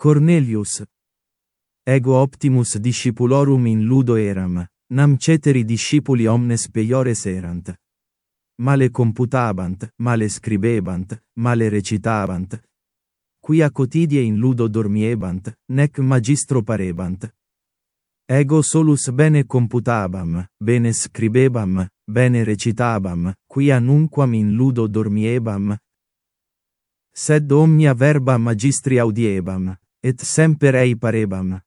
Cornelius. Ego optimus discipulorum in ludo eram, nam ceteri discipuli omnes peiores erant. Male computabant, male scribebant, male recitabant, quia cotidie in ludo dormiebant, nec magistro parebant. Ego solus bene computabam, bene scribebam, bene recitabam, quia nunquam in ludo dormiebam, sed omnia verba magistri audiebam, et semper ei parebam.